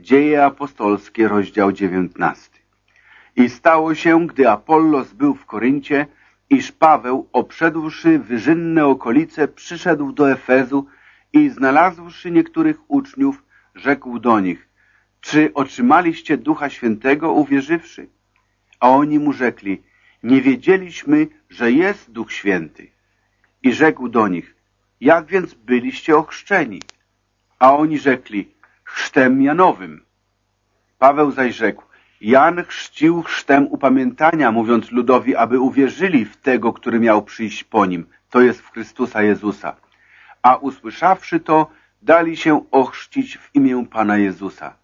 Dzieje apostolskie, rozdział 19. I stało się, gdy Apollos był w Koryncie, iż Paweł, obszedłszy wyżynne okolice, przyszedł do Efezu i znalazłszy niektórych uczniów, rzekł do nich, czy otrzymaliście Ducha Świętego uwierzywszy? A oni mu rzekli, nie wiedzieliśmy, że jest Duch Święty. I rzekł do nich, jak więc byliście ochrzczeni? A oni rzekli, chrztem Janowym. Paweł zaś rzekł, Jan chrzcił chrztem upamiętania, mówiąc ludowi, aby uwierzyli w tego, który miał przyjść po nim, to jest w Chrystusa Jezusa. A usłyszawszy to, dali się ochrzcić w imię Pana Jezusa.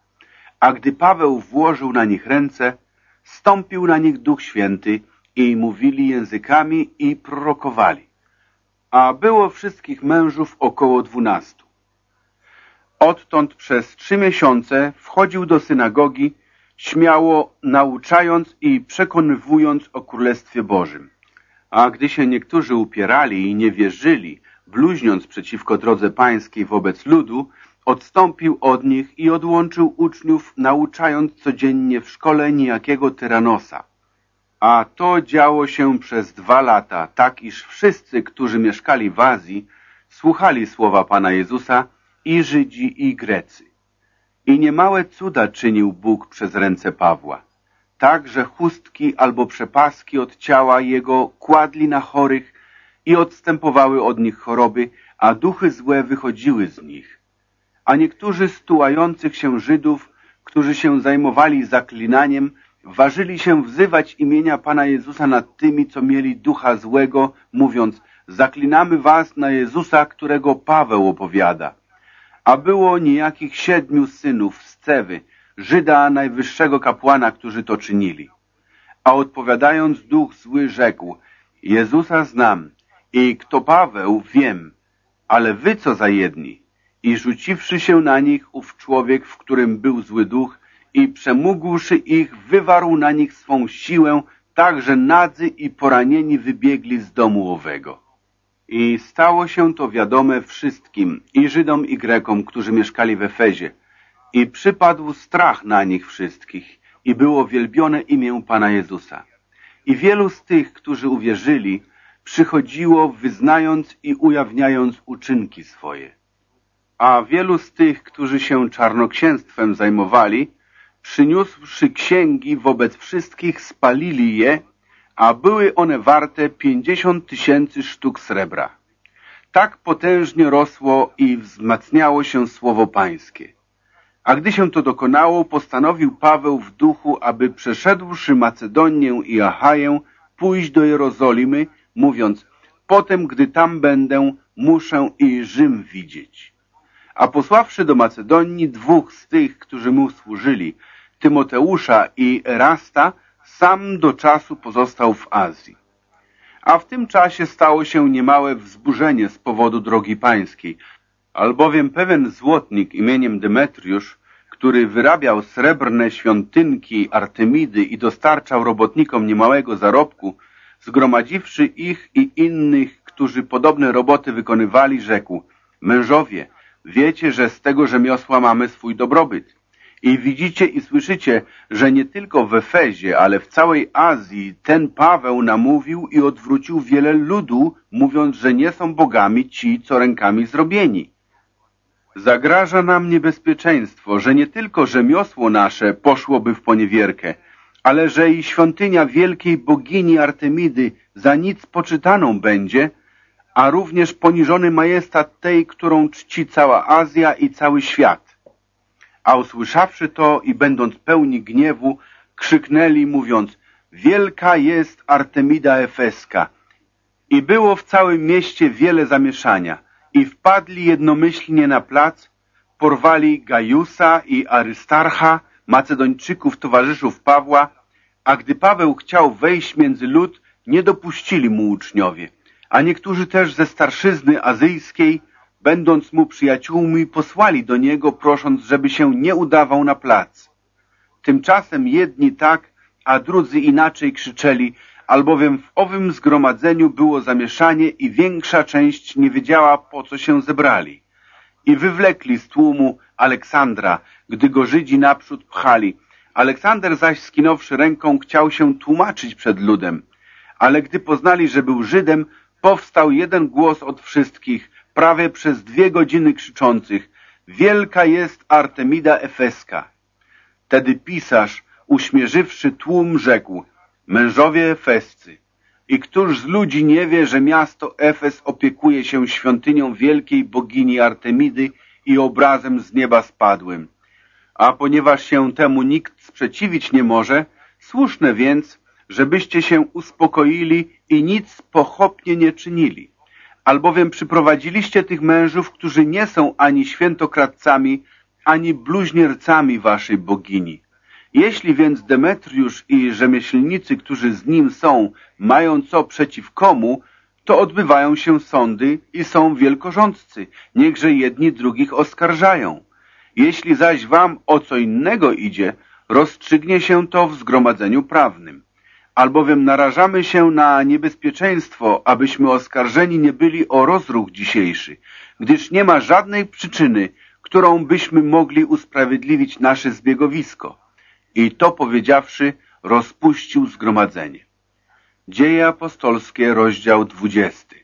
A gdy Paweł włożył na nich ręce, stąpił na nich Duch Święty i mówili językami i prorokowali. A było wszystkich mężów około dwunastu. Odtąd przez trzy miesiące wchodził do synagogi, śmiało nauczając i przekonywując o Królestwie Bożym. A gdy się niektórzy upierali i nie wierzyli, bluźniąc przeciwko drodze pańskiej wobec ludu, odstąpił od nich i odłączył uczniów, nauczając codziennie w szkole niejakiego Tyranosa. A to działo się przez dwa lata, tak iż wszyscy, którzy mieszkali w Azji, słuchali słowa Pana Jezusa, i Żydzi, i Grecy. I niemałe cuda czynił Bóg przez ręce Pawła. Tak, że chustki albo przepaski od ciała jego kładli na chorych i odstępowały od nich choroby, a duchy złe wychodziły z nich. A niektórzy z tułających się Żydów, którzy się zajmowali zaklinaniem, ważyli się wzywać imienia Pana Jezusa nad tymi, co mieli ducha złego, mówiąc, zaklinamy was na Jezusa, którego Paweł opowiada. A było niejakich siedmiu synów z Cewy, Żyda najwyższego kapłana, którzy to czynili. A odpowiadając duch zły rzekł, Jezusa znam i kto Paweł wiem, ale wy co za jedni? I rzuciwszy się na nich ów człowiek, w którym był zły duch i przemógłszy ich, wywarł na nich swą siłę, tak że nadzy i poranieni wybiegli z domu owego. I stało się to wiadome wszystkim, i Żydom, i Grekom, którzy mieszkali w Efezie. I przypadł strach na nich wszystkich, i było wielbione imię Pana Jezusa. I wielu z tych, którzy uwierzyli, przychodziło wyznając i ujawniając uczynki swoje. A wielu z tych, którzy się czarnoksięstwem zajmowali, przyniósłszy księgi wobec wszystkich, spalili je a były one warte pięćdziesiąt tysięcy sztuk srebra. Tak potężnie rosło i wzmacniało się słowo pańskie. A gdy się to dokonało, postanowił Paweł w duchu, aby przeszedłszy Macedonię i Achaję, pójść do Jerozolimy, mówiąc, potem, gdy tam będę, muszę i Rzym widzieć. A posławszy do Macedonii dwóch z tych, którzy mu służyli, Tymoteusza i Erasta, sam do czasu pozostał w Azji. A w tym czasie stało się niemałe wzburzenie z powodu drogi pańskiej, albowiem pewien złotnik imieniem Demetriusz, który wyrabiał srebrne świątynki Artemidy i dostarczał robotnikom niemałego zarobku, zgromadziwszy ich i innych, którzy podobne roboty wykonywali, rzekł, mężowie, wiecie, że z tego rzemiosła mamy swój dobrobyt. I widzicie i słyszycie, że nie tylko w Efezie, ale w całej Azji ten Paweł namówił i odwrócił wiele ludu, mówiąc, że nie są bogami ci, co rękami zrobieni. Zagraża nam niebezpieczeństwo, że nie tylko rzemiosło nasze poszłoby w poniewierkę, ale że i świątynia wielkiej bogini Artemidy za nic poczytaną będzie, a również poniżony majestat tej, którą czci cała Azja i cały świat. A usłyszawszy to i będąc pełni gniewu, krzyknęli mówiąc, wielka jest Artemida Efeska. I było w całym mieście wiele zamieszania i wpadli jednomyślnie na plac, porwali Gajusa i Arystarcha, Macedończyków, towarzyszów Pawła, a gdy Paweł chciał wejść między lud, nie dopuścili mu uczniowie, a niektórzy też ze starszyzny azyjskiej będąc mu przyjaciółmi, posłali do niego, prosząc, żeby się nie udawał na plac. Tymczasem jedni tak, a drudzy inaczej krzyczeli, albowiem w owym zgromadzeniu było zamieszanie i większa część nie wiedziała, po co się zebrali. i wywlekli z tłumu Aleksandra, gdy go Żydzi naprzód pchali. Aleksander zaś skinąwszy ręką chciał się tłumaczyć przed ludem. Ale gdy poznali, że był Żydem, powstał jeden głos od wszystkich, prawie przez dwie godziny krzyczących Wielka jest Artemida Efeska. Tedy pisarz, uśmierzywszy tłum, rzekł Mężowie Efescy, i któż z ludzi nie wie, że miasto Efes opiekuje się świątynią wielkiej bogini Artemidy i obrazem z nieba spadłym? A ponieważ się temu nikt sprzeciwić nie może, słuszne więc, żebyście się uspokoili i nic pochopnie nie czynili. Albowiem przyprowadziliście tych mężów, którzy nie są ani świętokradcami, ani bluźniercami waszej bogini. Jeśli więc Demetriusz i rzemieślnicy, którzy z nim są, mają co przeciw komu, to odbywają się sądy i są wielkorządcy, niechże jedni drugich oskarżają. Jeśli zaś wam o co innego idzie, rozstrzygnie się to w zgromadzeniu prawnym. Albowiem narażamy się na niebezpieczeństwo, abyśmy oskarżeni nie byli o rozruch dzisiejszy, gdyż nie ma żadnej przyczyny, którą byśmy mogli usprawiedliwić nasze zbiegowisko. I to powiedziawszy, rozpuścił zgromadzenie. Dzieje apostolskie, rozdział dwudziesty.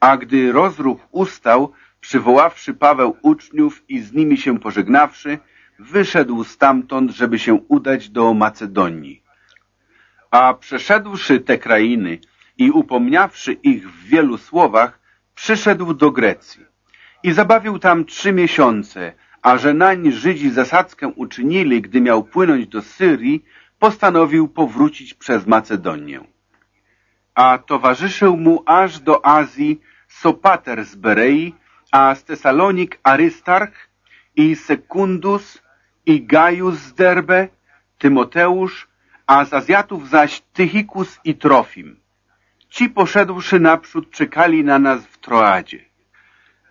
A gdy rozruch ustał, przywoławszy Paweł uczniów i z nimi się pożegnawszy, wyszedł stamtąd, żeby się udać do Macedonii. A przeszedłszy te krainy i upomniawszy ich w wielu słowach, przyszedł do Grecji. I zabawił tam trzy miesiące, a że nań Żydzi zasadzkę uczynili, gdy miał płynąć do Syrii, postanowił powrócić przez Macedonię. A towarzyszył mu aż do Azji Sopater z Berei, a z Tesalonik Arystarch i Sekundus i Gajus z Derbe, Tymoteusz, a z Azjatów zaś Tychikus i Trofim. Ci poszedłszy naprzód czekali na nas w Troadzie.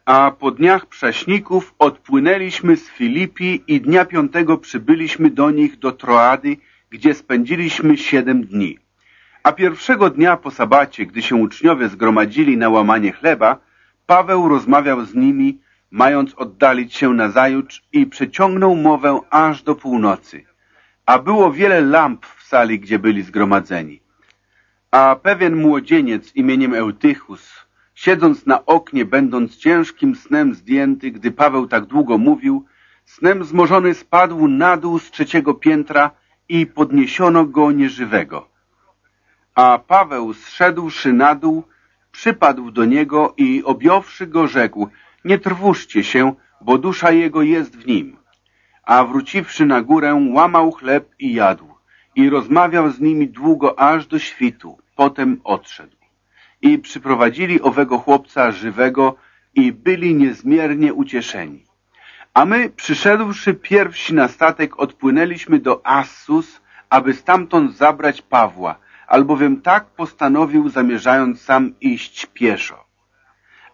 A po dniach prześników odpłynęliśmy z Filipi i dnia piątego przybyliśmy do nich do Troady, gdzie spędziliśmy siedem dni. A pierwszego dnia po sabacie, gdy się uczniowie zgromadzili na łamanie chleba, Paweł rozmawiał z nimi, mając oddalić się nazajutrz i przeciągnął mowę aż do północy. A było wiele lamp w sali, gdzie byli zgromadzeni. A pewien młodzieniec imieniem Eutychus, siedząc na oknie, będąc ciężkim snem zdjęty, gdy Paweł tak długo mówił, snem zmożony spadł na dół z trzeciego piętra i podniesiono go nieżywego. A Paweł, zszedłszy na dół, przypadł do niego i objąwszy go rzekł, nie trwóżcie się, bo dusza jego jest w nim. A wróciwszy na górę, łamał chleb i jadł i rozmawiał z nimi długo aż do świtu. Potem odszedł. I przyprowadzili owego chłopca żywego i byli niezmiernie ucieszeni. A my, przyszedłszy pierwsi na statek, odpłynęliśmy do Assus, aby stamtąd zabrać Pawła, albowiem tak postanowił, zamierzając sam iść pieszo.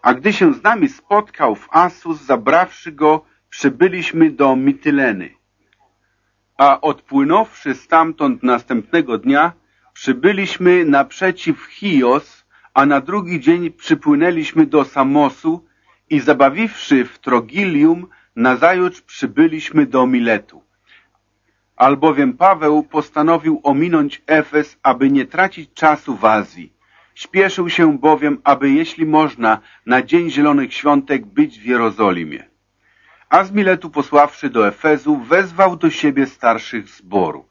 A gdy się z nami spotkał w Assus, zabrawszy go, przybyliśmy do Mityleny. A odpłynąwszy stamtąd następnego dnia, przybyliśmy naprzeciw Chios, a na drugi dzień przypłynęliśmy do Samosu i zabawiwszy w Trogilium, nazajutrz przybyliśmy do Miletu. Albowiem Paweł postanowił ominąć Efes, aby nie tracić czasu w Azji. Śpieszył się bowiem, aby jeśli można, na Dzień Zielonych Świątek być w Jerozolimie. A z Miletu posławszy do Efezu, wezwał do siebie starszych zboru.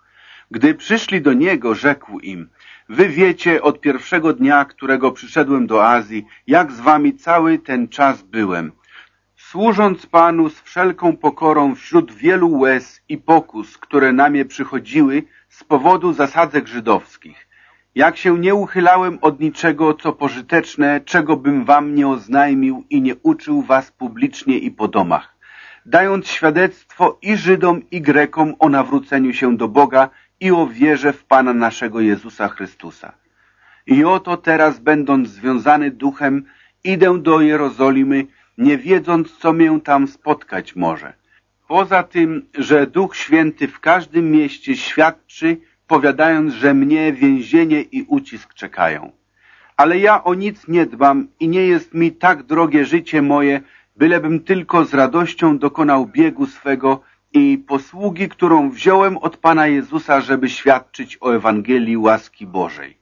Gdy przyszli do niego, rzekł im, wy wiecie od pierwszego dnia, którego przyszedłem do Azji, jak z wami cały ten czas byłem, służąc Panu z wszelką pokorą wśród wielu łez i pokus, które na mnie przychodziły z powodu zasadzek żydowskich. Jak się nie uchylałem od niczego, co pożyteczne, czego bym wam nie oznajmił i nie uczył was publicznie i po domach, dając świadectwo i Żydom, i Grekom o nawróceniu się do Boga i o wierze w Pana naszego Jezusa Chrystusa. I oto teraz, będąc związany duchem, idę do Jerozolimy, nie wiedząc, co mię tam spotkać może. Poza tym, że Duch Święty w każdym mieście świadczy, powiadając, że mnie więzienie i ucisk czekają. Ale ja o nic nie dbam i nie jest mi tak drogie życie moje, bylebym tylko z radością dokonał biegu swego i posługi, którą wziąłem od Pana Jezusa, żeby świadczyć o Ewangelii łaski Bożej.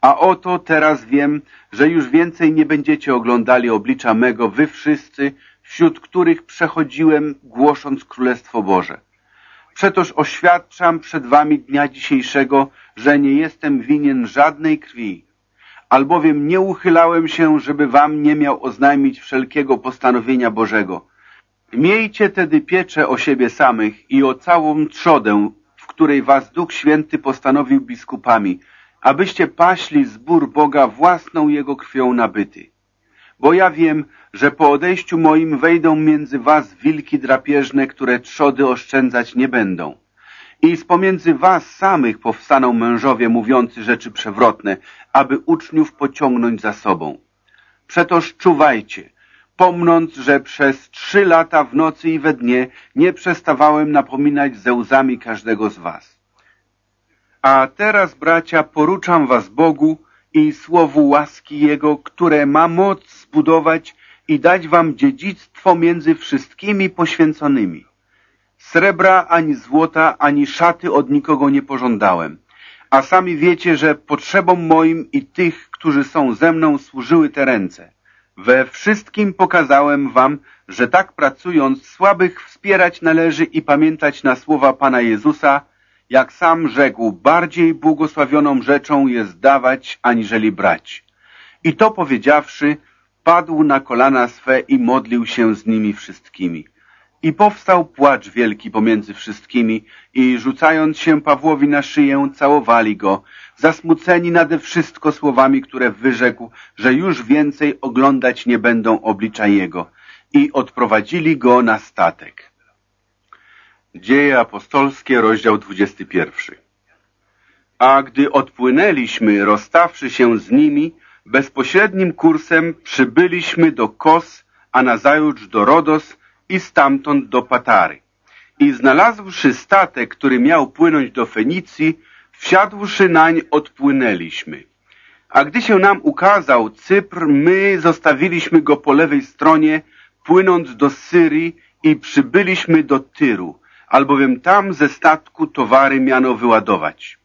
A oto teraz wiem, że już więcej nie będziecie oglądali oblicza mego wy wszyscy, wśród których przechodziłem, głosząc Królestwo Boże. Przetoż oświadczam przed wami dnia dzisiejszego, że nie jestem winien żadnej krwi, albowiem nie uchylałem się, żeby wam nie miał oznajmić wszelkiego postanowienia Bożego. Miejcie tedy pieczę o siebie samych i o całą trzodę, w której was Duch Święty postanowił biskupami, abyście paśli zbór Boga własną Jego krwią nabyty. Bo ja wiem, że po odejściu moim wejdą między was wilki drapieżne, które trzody oszczędzać nie będą. I z pomiędzy was samych powstaną mężowie mówiący rzeczy przewrotne, aby uczniów pociągnąć za sobą. Przetoż czuwajcie, pomnąc, że przez trzy lata w nocy i we dnie nie przestawałem napominać ze łzami każdego z was. A teraz, bracia, poruczam was Bogu i słowu łaski Jego, które ma moc zbudować i dać wam dziedzictwo między wszystkimi poświęconymi. Srebra ani złota, ani szaty od nikogo nie pożądałem. A sami wiecie, że potrzebom moim i tych, którzy są ze mną, służyły te ręce. We wszystkim pokazałem wam, że tak pracując słabych wspierać należy i pamiętać na słowa Pana Jezusa, jak sam rzekł, bardziej błogosławioną rzeczą jest dawać, aniżeli brać. I to powiedziawszy, padł na kolana swe i modlił się z nimi wszystkimi. I powstał płacz wielki pomiędzy wszystkimi i rzucając się Pawłowi na szyję, całowali go, zasmuceni nade wszystko słowami, które wyrzekł, że już więcej oglądać nie będą oblicza jego i odprowadzili go na statek. Dzieje apostolskie, rozdział 21. A gdy odpłynęliśmy, rozstawszy się z nimi, bezpośrednim kursem przybyliśmy do Kos, a nazajutrz do Rodos i stamtąd do Patary. I znalazłszy statek, który miał płynąć do Fenicji, wsiadłszy nań odpłynęliśmy. A gdy się nam ukazał Cypr, my zostawiliśmy go po lewej stronie, płynąc do Syrii i przybyliśmy do Tyru, albowiem tam ze statku towary miano wyładować.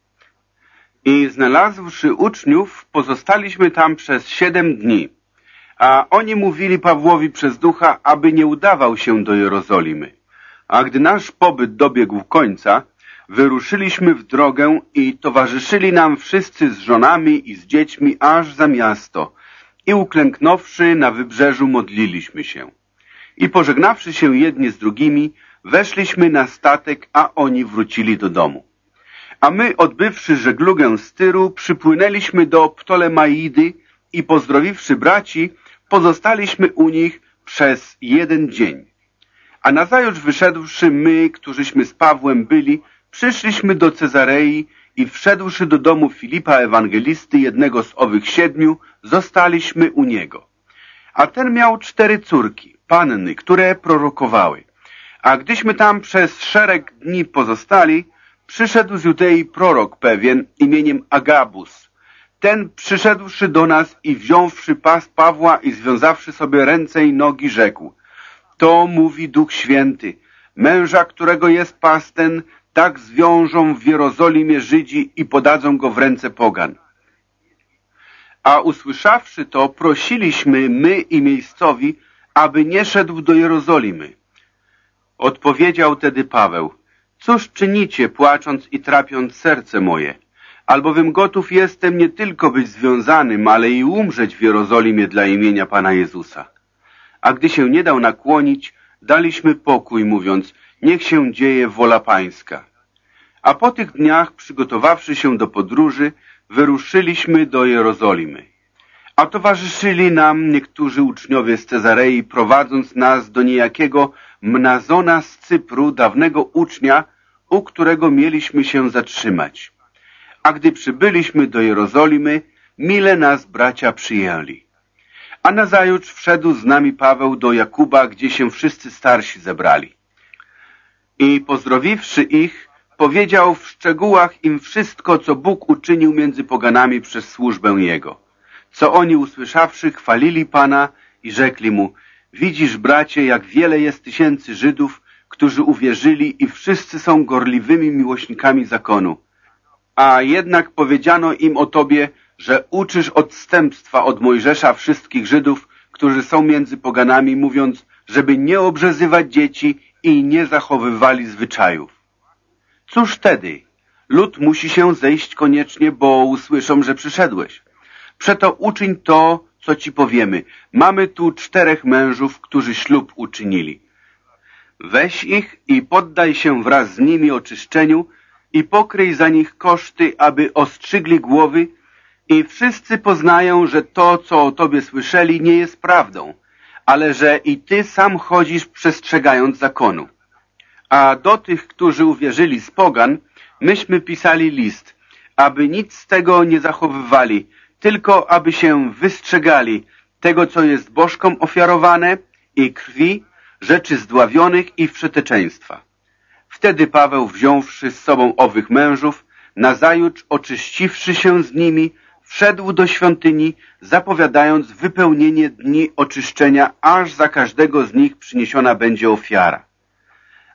I znalazłszy uczniów, pozostaliśmy tam przez siedem dni. A oni mówili Pawłowi przez ducha, aby nie udawał się do Jerozolimy. A gdy nasz pobyt dobiegł końca, wyruszyliśmy w drogę i towarzyszyli nam wszyscy z żonami i z dziećmi aż za miasto i uklęknąwszy na wybrzeżu modliliśmy się. I pożegnawszy się jedni z drugimi, weszliśmy na statek, a oni wrócili do domu. A my, odbywszy żeglugę z Tyru, przypłynęliśmy do Ptolemaidy i pozdrowiwszy braci, pozostaliśmy u nich przez jeden dzień. A nazajutrz wyszedłszy my, którzyśmy z Pawłem byli, przyszliśmy do Cezarei i wszedłszy do domu Filipa Ewangelisty, jednego z owych siedmiu, zostaliśmy u niego. A ten miał cztery córki, panny, które prorokowały. A gdyśmy tam przez szereg dni pozostali, przyszedł z Judei prorok pewien imieniem Agabus. Ten przyszedłszy do nas i wziąwszy pas Pawła i związawszy sobie ręce i nogi, rzekł To mówi Duch Święty, męża, którego jest pas ten, tak zwiążą w Jerozolimie Żydzi i podadzą go w ręce pogan. A usłyszawszy to, prosiliśmy my i miejscowi, aby nie szedł do Jerozolimy. Odpowiedział tedy Paweł, cóż czynicie, płacząc i trapiąc serce moje? Albowiem gotów jestem nie tylko być związanym, ale i umrzeć w Jerozolimie dla imienia Pana Jezusa. A gdy się nie dał nakłonić, daliśmy pokój, mówiąc, niech się dzieje wola Pańska. A po tych dniach, przygotowawszy się do podróży, wyruszyliśmy do Jerozolimy. A towarzyszyli nam niektórzy uczniowie z Cezarei, prowadząc nas do niejakiego Mnazona z Cypru, dawnego ucznia, u którego mieliśmy się zatrzymać. A gdy przybyliśmy do Jerozolimy, mile nas bracia przyjęli. A nazajutrz wszedł z nami Paweł do Jakuba, gdzie się wszyscy starsi zebrali. I pozdrowiwszy ich, powiedział w szczegółach im wszystko, co Bóg uczynił między poganami przez służbę Jego. Co oni usłyszawszy, chwalili Pana i rzekli Mu, Widzisz, bracie, jak wiele jest tysięcy Żydów, którzy uwierzyli i wszyscy są gorliwymi miłośnikami zakonu. A jednak powiedziano im o tobie, że uczysz odstępstwa od Mojżesza wszystkich Żydów, którzy są między poganami, mówiąc, żeby nie obrzezywać dzieci i nie zachowywali zwyczajów. Cóż wtedy? Lud musi się zejść koniecznie, bo usłyszą, że przyszedłeś. Przeto uczyń to, co ci powiemy. Mamy tu czterech mężów, którzy ślub uczynili. Weź ich i poddaj się wraz z nimi oczyszczeniu i pokryj za nich koszty, aby ostrzygli głowy i wszyscy poznają, że to, co o tobie słyszeli, nie jest prawdą, ale że i ty sam chodzisz przestrzegając zakonu. A do tych, którzy uwierzyli z pogan, myśmy pisali list, aby nic z tego nie zachowywali, tylko aby się wystrzegali tego, co jest bożkom ofiarowane i krwi, rzeczy zdławionych i wszeteczeństwa. Wtedy Paweł, wziąwszy z sobą owych mężów, nazajutrz oczyściwszy się z nimi, wszedł do świątyni, zapowiadając wypełnienie dni oczyszczenia, aż za każdego z nich przyniesiona będzie ofiara.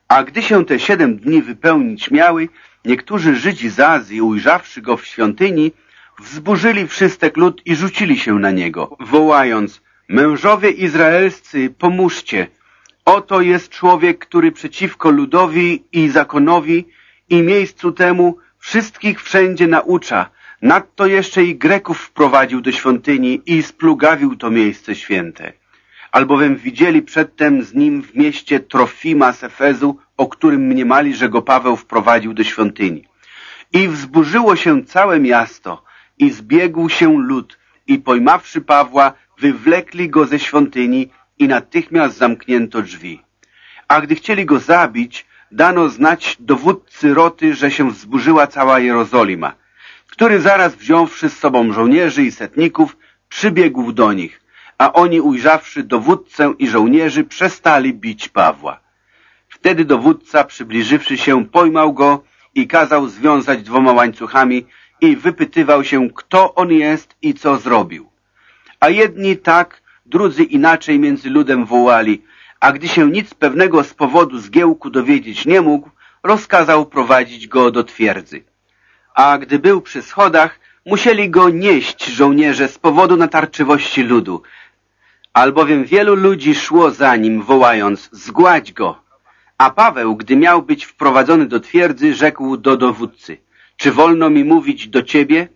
A gdy się te siedem dni wypełnić miały, niektórzy Żydzi z Azji, ujrzawszy go w świątyni, wzburzyli wszystek lud i rzucili się na niego, wołając, mężowie izraelscy, pomóżcie, oto jest człowiek, który przeciwko ludowi i zakonowi i miejscu temu wszystkich wszędzie naucza, nadto jeszcze i Greków wprowadził do świątyni i splugawił to miejsce święte. Albowiem widzieli przedtem z nim w mieście Trofima z Efezu, o którym mniemali, że go Paweł wprowadził do świątyni. I wzburzyło się całe miasto, i zbiegł się lud i pojmawszy Pawła, wywlekli go ze świątyni i natychmiast zamknięto drzwi. A gdy chcieli go zabić, dano znać dowódcy roty, że się wzburzyła cała Jerozolima, który zaraz wziąwszy z sobą żołnierzy i setników, przybiegł do nich, a oni ujrzawszy dowódcę i żołnierzy, przestali bić Pawła. Wtedy dowódca, przybliżywszy się, pojmał go i kazał związać dwoma łańcuchami i wypytywał się, kto on jest i co zrobił. A jedni tak, drudzy inaczej między ludem wołali, a gdy się nic pewnego z powodu zgiełku dowiedzieć nie mógł, rozkazał prowadzić go do twierdzy. A gdy był przy schodach, musieli go nieść żołnierze z powodu natarczywości ludu, albowiem wielu ludzi szło za nim, wołając, zgładź go. A Paweł, gdy miał być wprowadzony do twierdzy, rzekł do dowódcy – czy wolno mi mówić do ciebie?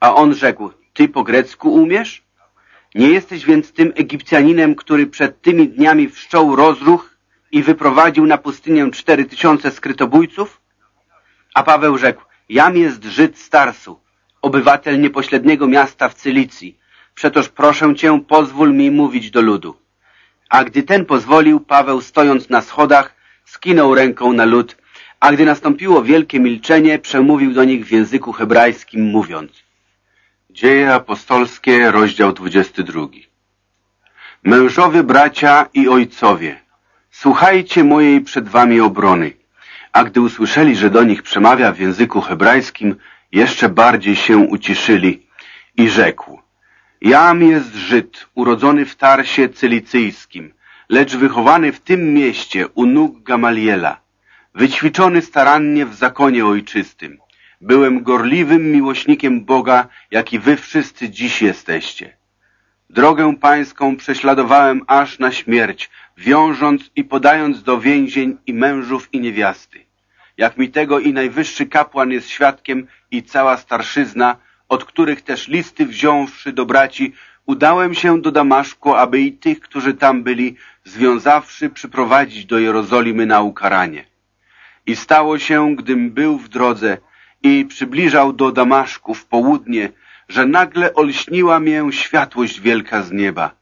A on rzekł, ty po grecku umiesz? Nie jesteś więc tym Egipcjaninem, który przed tymi dniami wszczął rozruch i wyprowadził na pustynię cztery tysiące skrytobójców? A Paweł rzekł, jam jest Żyd Starsu, obywatel niepośredniego miasta w Cylicji. Przetoż proszę cię, pozwól mi mówić do ludu. A gdy ten pozwolił, Paweł stojąc na schodach, skinął ręką na lud a gdy nastąpiło wielkie milczenie, przemówił do nich w języku hebrajskim, mówiąc Dzieje apostolskie, rozdział 22 Mężowie, bracia i ojcowie, słuchajcie mojej przed wami obrony. A gdy usłyszeli, że do nich przemawia w języku hebrajskim, jeszcze bardziej się uciszyli i rzekł Jam jest Żyd, urodzony w Tarsie Cylicyjskim, lecz wychowany w tym mieście u nóg Gamaliela wyćwiczony starannie w zakonie ojczystym. Byłem gorliwym miłośnikiem Boga, jak i wy wszyscy dziś jesteście. Drogę pańską prześladowałem aż na śmierć, wiążąc i podając do więzień i mężów i niewiasty. Jak mi tego i najwyższy kapłan jest świadkiem i cała starszyzna, od których też listy wziąwszy do braci, udałem się do Damaszku, aby i tych, którzy tam byli, związawszy, przyprowadzić do Jerozolimy na ukaranie. I stało się, gdym był w drodze i przybliżał do Damaszku w południe, że nagle olśniła mię światłość wielka z nieba.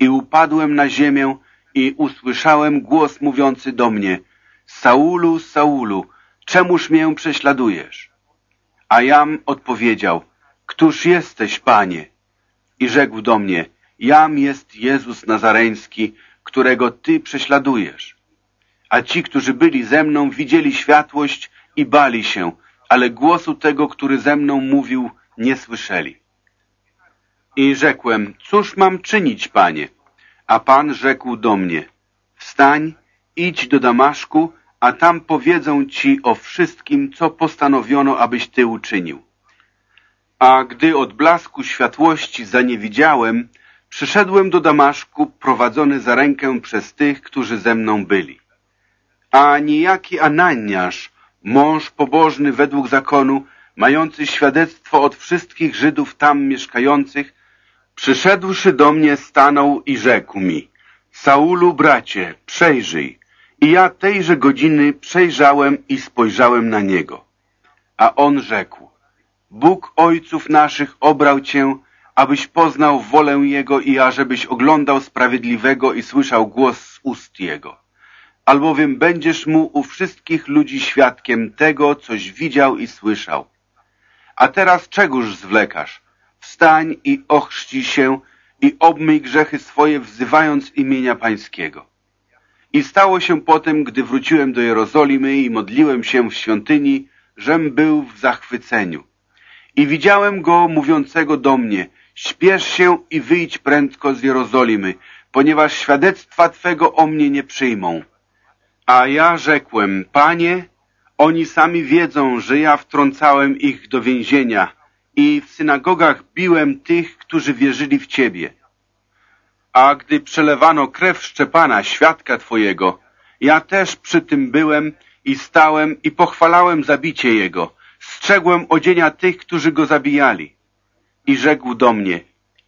I upadłem na ziemię i usłyszałem głos mówiący do mnie, Saulu, Saulu, czemuż mię prześladujesz? A jam odpowiedział, Któż jesteś, Panie? I rzekł do mnie, Jam jest Jezus Nazareński, którego Ty prześladujesz a ci, którzy byli ze mną, widzieli światłość i bali się, ale głosu tego, który ze mną mówił, nie słyszeli. I rzekłem, cóż mam czynić, panie? A Pan rzekł do mnie, wstań, idź do Damaszku, a tam powiedzą ci o wszystkim, co postanowiono, abyś ty uczynił. A gdy od blasku światłości zaniewidziałem, przyszedłem do Damaszku, prowadzony za rękę przez tych, którzy ze mną byli. A niejaki Ananiasz, mąż pobożny według zakonu, mający świadectwo od wszystkich Żydów tam mieszkających, przyszedłszy do mnie, stanął i rzekł mi, Saulu, bracie, przejrzyj. I ja tejże godziny przejrzałem i spojrzałem na niego. A on rzekł, Bóg ojców naszych obrał cię, abyś poznał wolę Jego i ażebyś oglądał sprawiedliwego i słyszał głos z ust Jego. Albowiem będziesz mu u wszystkich ludzi świadkiem tego, coś widział i słyszał. A teraz czegóż zwlekasz? Wstań i ochrzci się i obmyj grzechy swoje, wzywając imienia Pańskiego. I stało się potem, gdy wróciłem do Jerozolimy i modliłem się w świątyni, żem był w zachwyceniu. I widziałem go mówiącego do mnie, śpiesz się i wyjdź prędko z Jerozolimy, ponieważ świadectwa Twego o mnie nie przyjmą. A ja rzekłem, Panie, oni sami wiedzą, że ja wtrącałem ich do więzienia i w synagogach biłem tych, którzy wierzyli w Ciebie. A gdy przelewano krew Szczepana, świadka Twojego, ja też przy tym byłem i stałem i pochwalałem zabicie Jego. Strzegłem odzienia tych, którzy Go zabijali. I rzekł do mnie,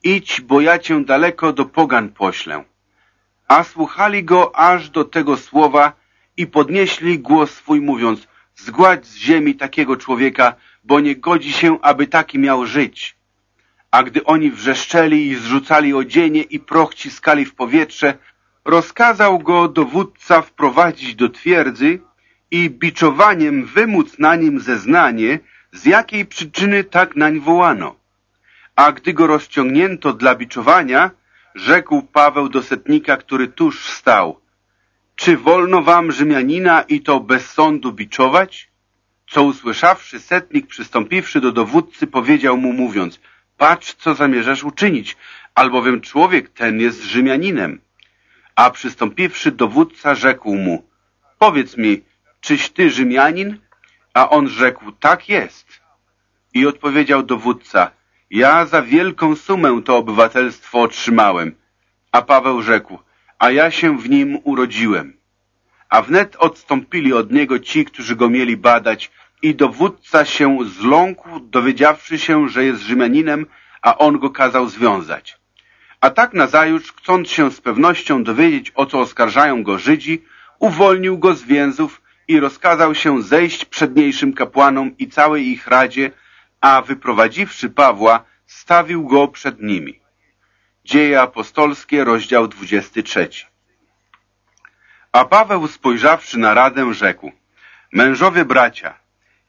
idź, bo ja Cię daleko do pogan poślę. A słuchali Go aż do tego słowa i podnieśli głos swój, mówiąc, zgładź z ziemi takiego człowieka, bo nie godzi się, aby taki miał żyć. A gdy oni wrzeszczeli i zrzucali odzienie i proch ciskali w powietrze, rozkazał go dowódca wprowadzić do twierdzy i biczowaniem wymóc na nim zeznanie, z jakiej przyczyny tak nań wołano. A gdy go rozciągnięto dla biczowania, rzekł Paweł do setnika, który tuż stał. Czy wolno wam Rzymianina i to bez sądu biczować? Co usłyszawszy, setnik przystąpiwszy do dowódcy powiedział mu mówiąc, patrz co zamierzasz uczynić, albowiem człowiek ten jest Rzymianinem. A przystąpiwszy dowódca rzekł mu, powiedz mi, czyś ty Rzymianin? A on rzekł, tak jest. I odpowiedział dowódca, ja za wielką sumę to obywatelstwo otrzymałem. A Paweł rzekł, a ja się w nim urodziłem. A wnet odstąpili od niego ci, którzy go mieli badać i dowódca się zląkł, dowiedziawszy się, że jest Rzymianinem, a on go kazał związać. A tak nazajutrz, chcąc się z pewnością dowiedzieć, o co oskarżają go Żydzi, uwolnił go z więzów i rozkazał się zejść przedniejszym kapłanom i całej ich radzie, a wyprowadziwszy Pawła, stawił go przed nimi. Dzieje apostolskie, rozdział 23. A Paweł spojrzawszy na radę rzekł, mężowie bracia,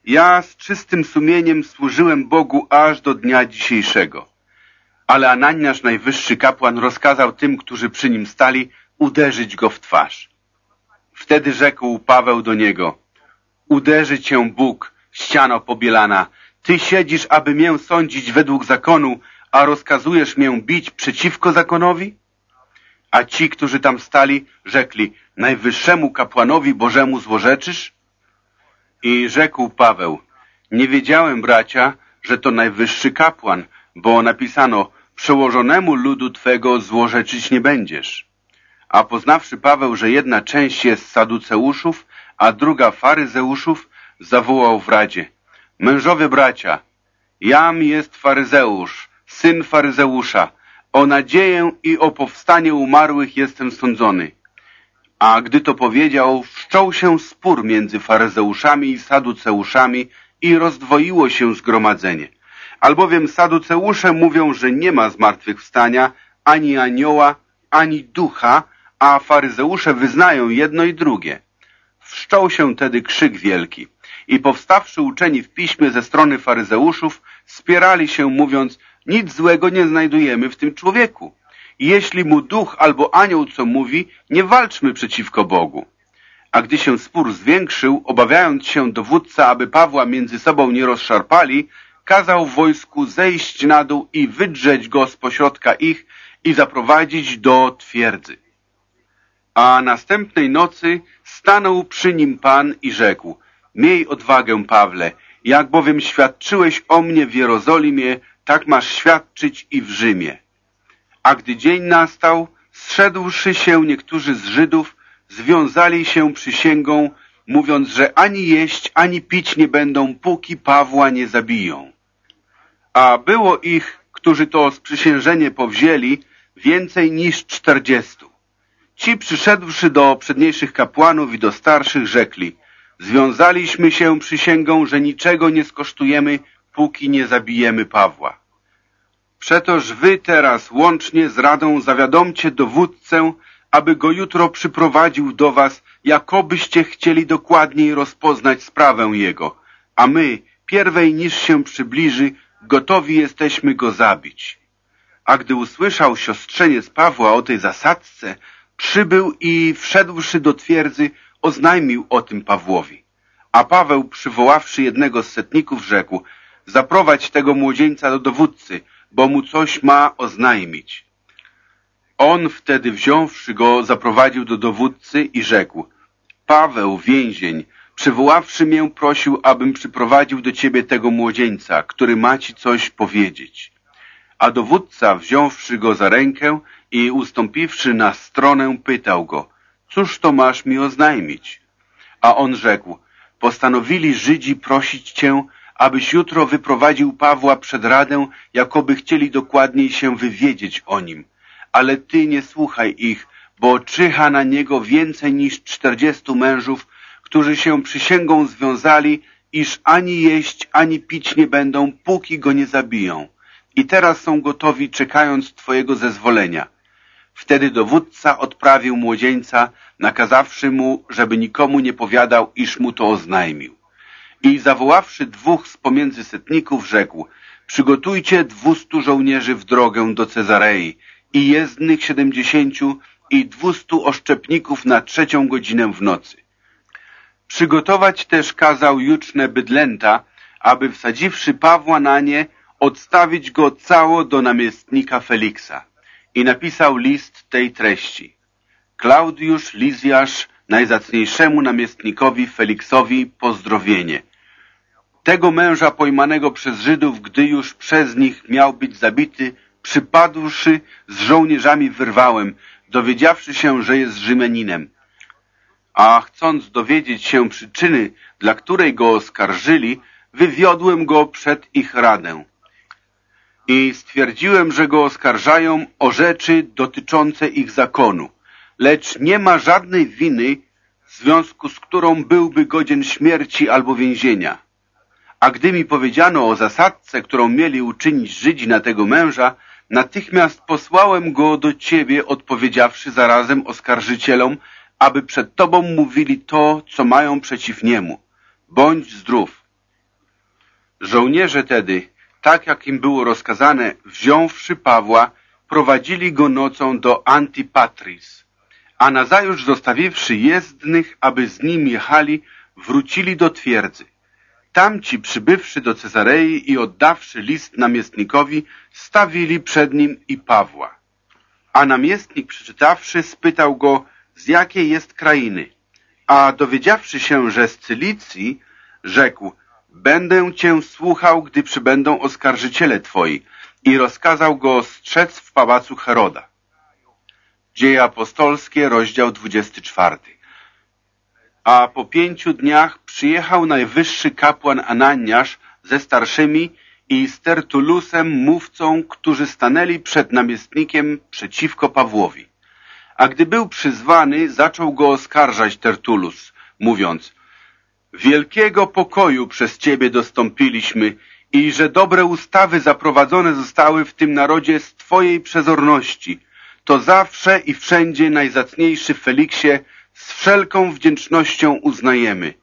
ja z czystym sumieniem służyłem Bogu aż do dnia dzisiejszego. Ale Ananiasz, najwyższy kapłan, rozkazał tym, którzy przy nim stali, uderzyć go w twarz. Wtedy rzekł Paweł do niego, uderzy cię Bóg, ściano pobielana, ty siedzisz, aby mię sądzić według zakonu, a rozkazujesz mię bić przeciwko zakonowi? A ci, którzy tam stali, rzekli, najwyższemu kapłanowi Bożemu złorzeczysz? I rzekł Paweł, nie wiedziałem, bracia, że to najwyższy kapłan, bo napisano, przełożonemu ludu Twego złorzeczyć nie będziesz. A poznawszy Paweł, że jedna część jest saduceuszów, a druga faryzeuszów, zawołał w radzie, mężowie bracia, jam jest faryzeusz, syn faryzeusza, o nadzieję i o powstanie umarłych jestem sądzony. A gdy to powiedział, wszczął się spór między faryzeuszami i saduceuszami i rozdwoiło się zgromadzenie. Albowiem saduceusze mówią, że nie ma zmartwychwstania, ani anioła, ani ducha, a faryzeusze wyznają jedno i drugie. Wszczął się tedy krzyk wielki i powstawszy uczeni w piśmie ze strony faryzeuszów spierali się mówiąc, nic złego nie znajdujemy w tym człowieku. Jeśli mu duch albo anioł co mówi, nie walczmy przeciwko Bogu. A gdy się spór zwiększył, obawiając się dowódca, aby Pawła między sobą nie rozszarpali, kazał wojsku zejść na dół i wydrzeć go z pośrodka ich i zaprowadzić do twierdzy. A następnej nocy stanął przy nim Pan i rzekł, miej odwagę, Pawle, jak bowiem świadczyłeś o mnie w Jerozolimie, tak masz świadczyć i w Rzymie. A gdy dzień nastał, zszedłszy się niektórzy z Żydów, związali się przysięgą, mówiąc, że ani jeść, ani pić nie będą, póki Pawła nie zabiją. A było ich, którzy to sprzysiężenie powzięli, więcej niż czterdziestu. Ci przyszedłszy do przedniejszych kapłanów i do starszych rzekli, związaliśmy się przysięgą, że niczego nie skosztujemy, póki nie zabijemy Pawła. Przetoż wy teraz łącznie z radą zawiadomcie dowódcę, aby go jutro przyprowadził do was, jakobyście chcieli dokładniej rozpoznać sprawę jego, a my, pierwej niż się przybliży, gotowi jesteśmy go zabić. A gdy usłyszał siostrzeniec Pawła o tej zasadzce, przybył i wszedłszy do twierdzy, oznajmił o tym Pawłowi. A Paweł, przywoławszy jednego z setników, rzekł, zaprowadź tego młodzieńca do dowódcy, bo mu coś ma oznajmić. On wtedy wziąwszy go, zaprowadził do dowódcy i rzekł, Paweł, więzień, przywoławszy mię, prosił, abym przyprowadził do ciebie tego młodzieńca, który ma ci coś powiedzieć. A dowódca, wziąwszy go za rękę i ustąpiwszy na stronę, pytał go, cóż to masz mi oznajmić? A on rzekł, postanowili Żydzi prosić cię, abyś jutro wyprowadził Pawła przed radę, jakoby chcieli dokładniej się wywiedzieć o nim. Ale ty nie słuchaj ich, bo czyha na niego więcej niż czterdziestu mężów, którzy się przysięgą związali, iż ani jeść, ani pić nie będą, póki go nie zabiją. I teraz są gotowi, czekając twojego zezwolenia. Wtedy dowódca odprawił młodzieńca, nakazawszy mu, żeby nikomu nie powiadał, iż mu to oznajmił. I zawoławszy dwóch z pomiędzy setników, rzekł, przygotujcie dwustu żołnierzy w drogę do Cezarei i jezdnych siedemdziesięciu i dwustu oszczepników na trzecią godzinę w nocy. Przygotować też kazał juczne bydlęta, aby wsadziwszy Pawła na nie, odstawić go cało do namiestnika Feliksa. I napisał list tej treści. Klaudiusz Lizjasz najzacniejszemu namiestnikowi Feliksowi pozdrowienie. Tego męża pojmanego przez Żydów, gdy już przez nich miał być zabity, przypadłszy z żołnierzami wyrwałem, dowiedziawszy się, że jest Rzymeninem. A chcąc dowiedzieć się przyczyny, dla której go oskarżyli, wywiodłem go przed ich radę. I stwierdziłem, że go oskarżają o rzeczy dotyczące ich zakonu, lecz nie ma żadnej winy, w związku z którą byłby godzien śmierci albo więzienia. A gdy mi powiedziano o zasadce, którą mieli uczynić Żydzi na tego męża, natychmiast posłałem go do ciebie, odpowiedziawszy zarazem oskarżycielom, aby przed tobą mówili to, co mają przeciw niemu. Bądź zdrów. Żołnierze tedy, tak jak im było rozkazane, wziąwszy Pawła, prowadzili go nocą do Antipatris, a nazajutrz zostawiwszy jezdnych, aby z nim jechali, wrócili do twierdzy. Tamci przybywszy do Cezarei i oddawszy list namiestnikowi, stawili przed nim i Pawła. A namiestnik przeczytawszy, spytał go, z jakiej jest krainy. A dowiedziawszy się, że z Cylicji, rzekł, będę cię słuchał, gdy przybędą oskarżyciele twoi i rozkazał go strzec w pałacu Heroda. Dzieje apostolskie, rozdział 24. A po pięciu dniach przyjechał najwyższy kapłan Ananiasz ze starszymi i z Tertulusem mówcą, którzy stanęli przed namiestnikiem przeciwko Pawłowi. A gdy był przyzwany, zaczął go oskarżać Tertulus, mówiąc Wielkiego pokoju przez Ciebie dostąpiliśmy i że dobre ustawy zaprowadzone zostały w tym narodzie z Twojej przezorności. To zawsze i wszędzie najzacniejszy Feliksie z wszelką wdzięcznością uznajemy.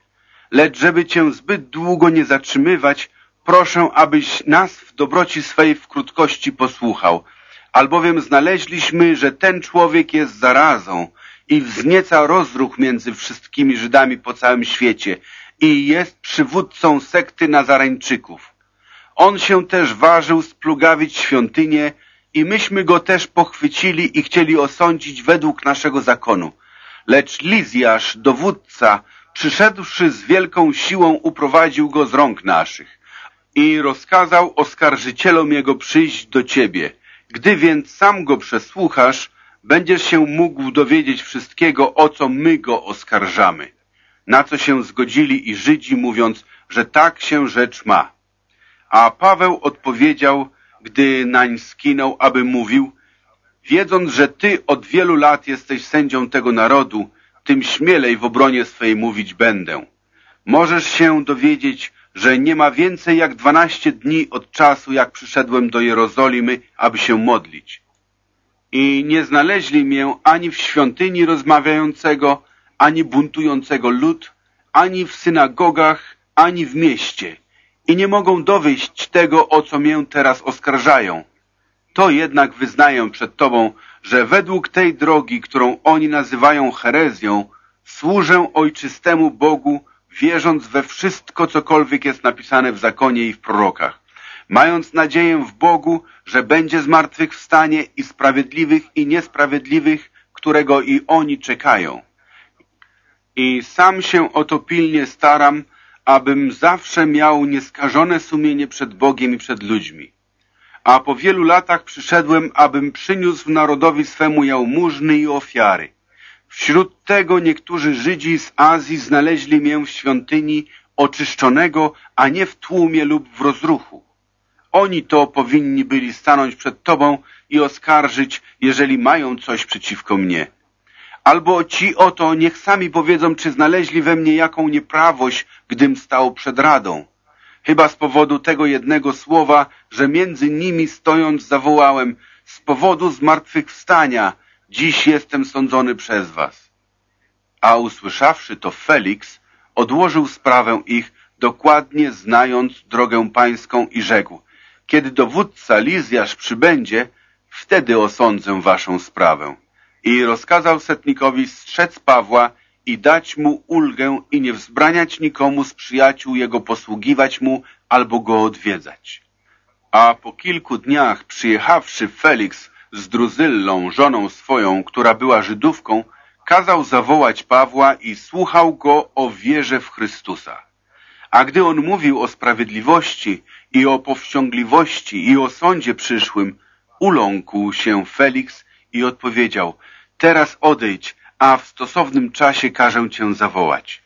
Lecz żeby Cię zbyt długo nie zatrzymywać, proszę, abyś nas w dobroci swej w krótkości posłuchał, albowiem znaleźliśmy, że ten człowiek jest zarazą i wznieca rozruch między wszystkimi Żydami po całym świecie i jest przywódcą sekty Nazarańczyków. On się też ważył splugawić świątynię i myśmy go też pochwycili i chcieli osądzić według naszego zakonu. Lecz Lizjasz, dowódca, przyszedłszy z wielką siłą, uprowadził go z rąk naszych i rozkazał oskarżycielom jego przyjść do ciebie. Gdy więc sam go przesłuchasz, będziesz się mógł dowiedzieć wszystkiego, o co my go oskarżamy. Na co się zgodzili i Żydzi, mówiąc, że tak się rzecz ma. A Paweł odpowiedział, gdy nań skinął, aby mówił, wiedząc, że ty od wielu lat jesteś sędzią tego narodu, tym śmielej w obronie swej mówić będę. Możesz się dowiedzieć, że nie ma więcej jak dwanaście dni od czasu, jak przyszedłem do Jerozolimy, aby się modlić. I nie znaleźli mię ani w świątyni rozmawiającego, ani buntującego lud, ani w synagogach, ani w mieście i nie mogą dowieść tego, o co mię teraz oskarżają. To jednak wyznaję przed Tobą, że według tej drogi, którą oni nazywają herezją, służę ojczystemu Bogu, wierząc we wszystko, cokolwiek jest napisane w zakonie i w prorokach, mając nadzieję w Bogu, że będzie zmartwychwstanie i sprawiedliwych i niesprawiedliwych, którego i oni czekają. I sam się o to pilnie staram, abym zawsze miał nieskażone sumienie przed Bogiem i przed ludźmi. A po wielu latach przyszedłem, abym przyniósł narodowi swemu jałmużny i ofiary. Wśród tego niektórzy Żydzi z Azji znaleźli mię w świątyni oczyszczonego, a nie w tłumie lub w rozruchu. Oni to powinni byli stanąć przed Tobą i oskarżyć, jeżeli mają coś przeciwko mnie. Albo ci oto niech sami powiedzą, czy znaleźli we mnie jaką nieprawość, gdym stał przed radą. Chyba z powodu tego jednego słowa, że między nimi stojąc zawołałem, z powodu zmartwychwstania, dziś jestem sądzony przez was. A usłyszawszy to Felix, odłożył sprawę ich, dokładnie znając drogę pańską i rzekł, kiedy dowódca Lizjasz przybędzie, wtedy osądzę waszą sprawę i rozkazał setnikowi strzec Pawła i dać mu ulgę i nie wzbraniać nikomu z przyjaciół jego posługiwać mu albo go odwiedzać. A po kilku dniach przyjechawszy Felix z Druzyllą, żoną swoją, która była Żydówką, kazał zawołać Pawła i słuchał go o wierze w Chrystusa. A gdy on mówił o sprawiedliwości i o powściągliwości i o sądzie przyszłym, uląkł się Felix i odpowiedział, teraz odejdź, a w stosownym czasie każę cię zawołać.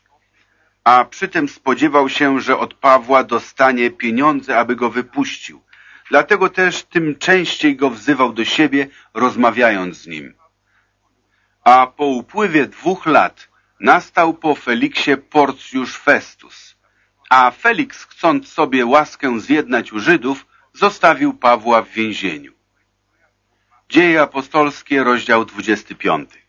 A przy tym spodziewał się, że od Pawła dostanie pieniądze, aby go wypuścił. Dlatego też tym częściej go wzywał do siebie, rozmawiając z nim. A po upływie dwóch lat nastał po Feliksie Porcjusz Festus. A Feliks, chcąc sobie łaskę zjednać u Żydów, zostawił Pawła w więzieniu. Dzieje apostolskie, rozdział 25.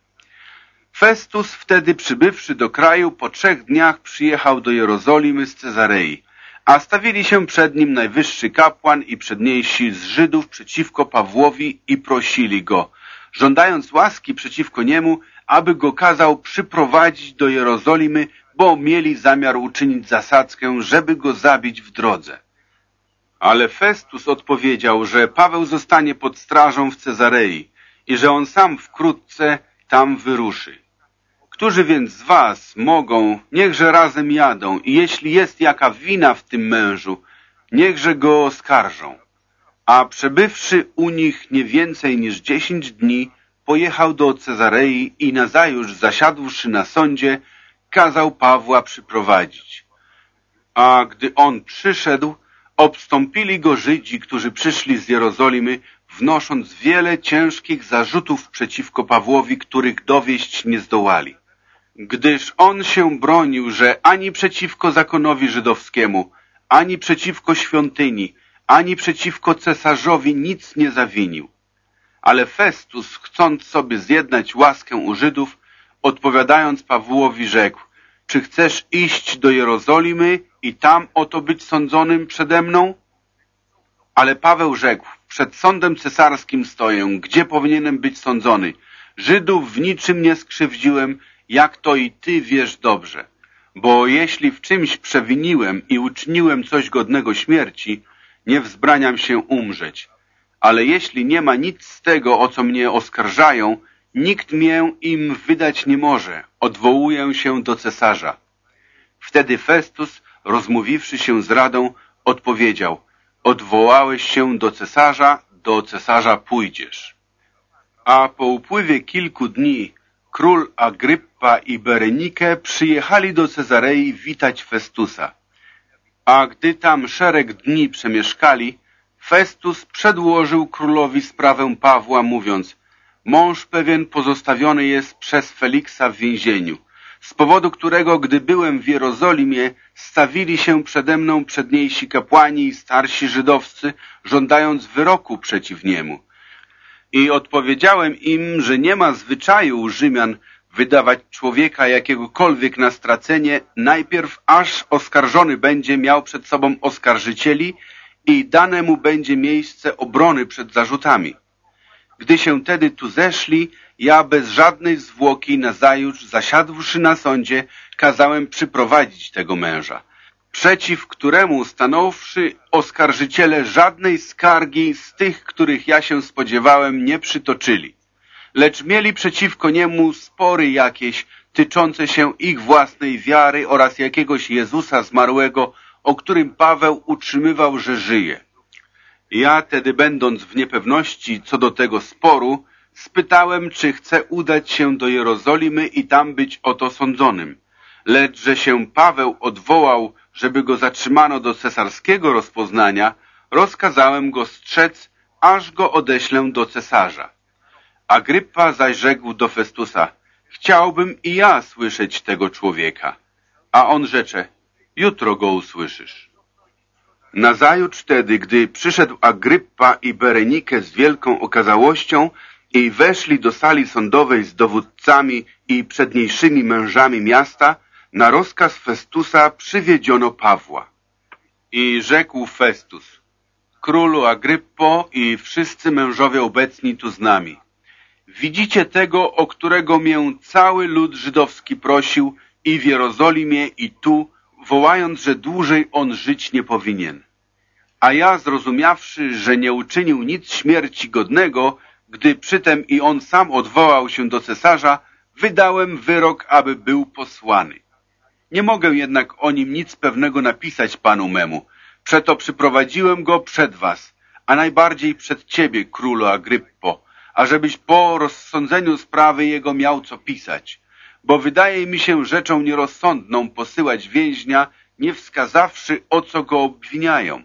Festus wtedy przybywszy do kraju, po trzech dniach przyjechał do Jerozolimy z Cezarei, a stawili się przed nim najwyższy kapłan i przedniejsi z Żydów przeciwko Pawłowi i prosili go, żądając łaski przeciwko niemu, aby go kazał przyprowadzić do Jerozolimy, bo mieli zamiar uczynić zasadzkę, żeby go zabić w drodze. Ale Festus odpowiedział, że Paweł zostanie pod strażą w Cezarei i że on sam wkrótce tam wyruszy. Którzy więc z was mogą, niechże razem jadą i jeśli jest jaka wina w tym mężu, niechże go oskarżą. A przebywszy u nich nie więcej niż dziesięć dni, pojechał do Cezarei i nazajutrz zasiadłszy na sądzie, kazał Pawła przyprowadzić. A gdy on przyszedł, obstąpili go Żydzi, którzy przyszli z Jerozolimy, wnosząc wiele ciężkich zarzutów przeciwko Pawłowi, których dowieść nie zdołali. Gdyż on się bronił, że ani przeciwko zakonowi żydowskiemu, ani przeciwko świątyni, ani przeciwko cesarzowi nic nie zawinił. Ale Festus, chcąc sobie zjednać łaskę u Żydów, odpowiadając Pawłowi rzekł, czy chcesz iść do Jerozolimy i tam oto być sądzonym przede mną? Ale Paweł rzekł, przed sądem cesarskim stoję, gdzie powinienem być sądzony. Żydów w niczym nie skrzywdziłem, jak to i ty wiesz dobrze. Bo jeśli w czymś przewiniłem i uczyniłem coś godnego śmierci, nie wzbraniam się umrzeć. Ale jeśli nie ma nic z tego, o co mnie oskarżają, nikt mię im wydać nie może. Odwołuję się do cesarza. Wtedy Festus, rozmówiwszy się z radą, odpowiedział, odwołałeś się do cesarza, do cesarza pójdziesz. A po upływie kilku dni król Agryppa i Berenike przyjechali do Cezarei witać Festusa. A gdy tam szereg dni przemieszkali, Festus przedłożył królowi sprawę Pawła, mówiąc Mąż pewien pozostawiony jest przez Feliksa w więzieniu, z powodu którego, gdy byłem w Jerozolimie, stawili się przede mną przedniejsi kapłani i starsi żydowscy, żądając wyroku przeciw niemu. I odpowiedziałem im, że nie ma zwyczaju Rzymian wydawać człowieka jakiegokolwiek na stracenie, najpierw aż oskarżony będzie miał przed sobą oskarżycieli i dane mu będzie miejsce obrony przed zarzutami. Gdy się tedy tu zeszli, ja bez żadnej zwłoki nazajutrz, zasiadłszy na sądzie, kazałem przyprowadzić tego męża, przeciw któremu stanąwszy oskarżyciele żadnej skargi z tych, których ja się spodziewałem, nie przytoczyli lecz mieli przeciwko niemu spory jakieś tyczące się ich własnej wiary oraz jakiegoś Jezusa zmarłego, o którym Paweł utrzymywał, że żyje. Ja tedy, będąc w niepewności co do tego sporu, spytałem, czy chce udać się do Jerozolimy i tam być oto sądzonym. Lecz, że się Paweł odwołał, żeby go zatrzymano do cesarskiego rozpoznania, rozkazałem go strzec, aż go odeślę do cesarza. Agrypa zaś rzekł do Festusa, chciałbym i ja słyszeć tego człowieka. A on rzecze, jutro go usłyszysz. Nazajutrz wtedy, gdy przyszedł Agrypa i Berenike z wielką okazałością i weszli do sali sądowej z dowódcami i przedniejszymi mężami miasta, na rozkaz Festusa przywiedziono Pawła. I rzekł Festus, królu Agryppo i wszyscy mężowie obecni tu z nami. Widzicie tego, o którego mię cały lud żydowski prosił i w Jerozolimie i tu, wołając, że dłużej on żyć nie powinien. A ja, zrozumiawszy, że nie uczynił nic śmierci godnego, gdy przytem i on sam odwołał się do cesarza, wydałem wyrok, aby był posłany. Nie mogę jednak o nim nic pewnego napisać panu memu. Przeto przyprowadziłem go przed was, a najbardziej przed ciebie, królu Agryppo, ażebyś po rozsądzeniu sprawy jego miał co pisać, bo wydaje mi się rzeczą nierozsądną posyłać więźnia, nie wskazawszy, o co go obwiniają.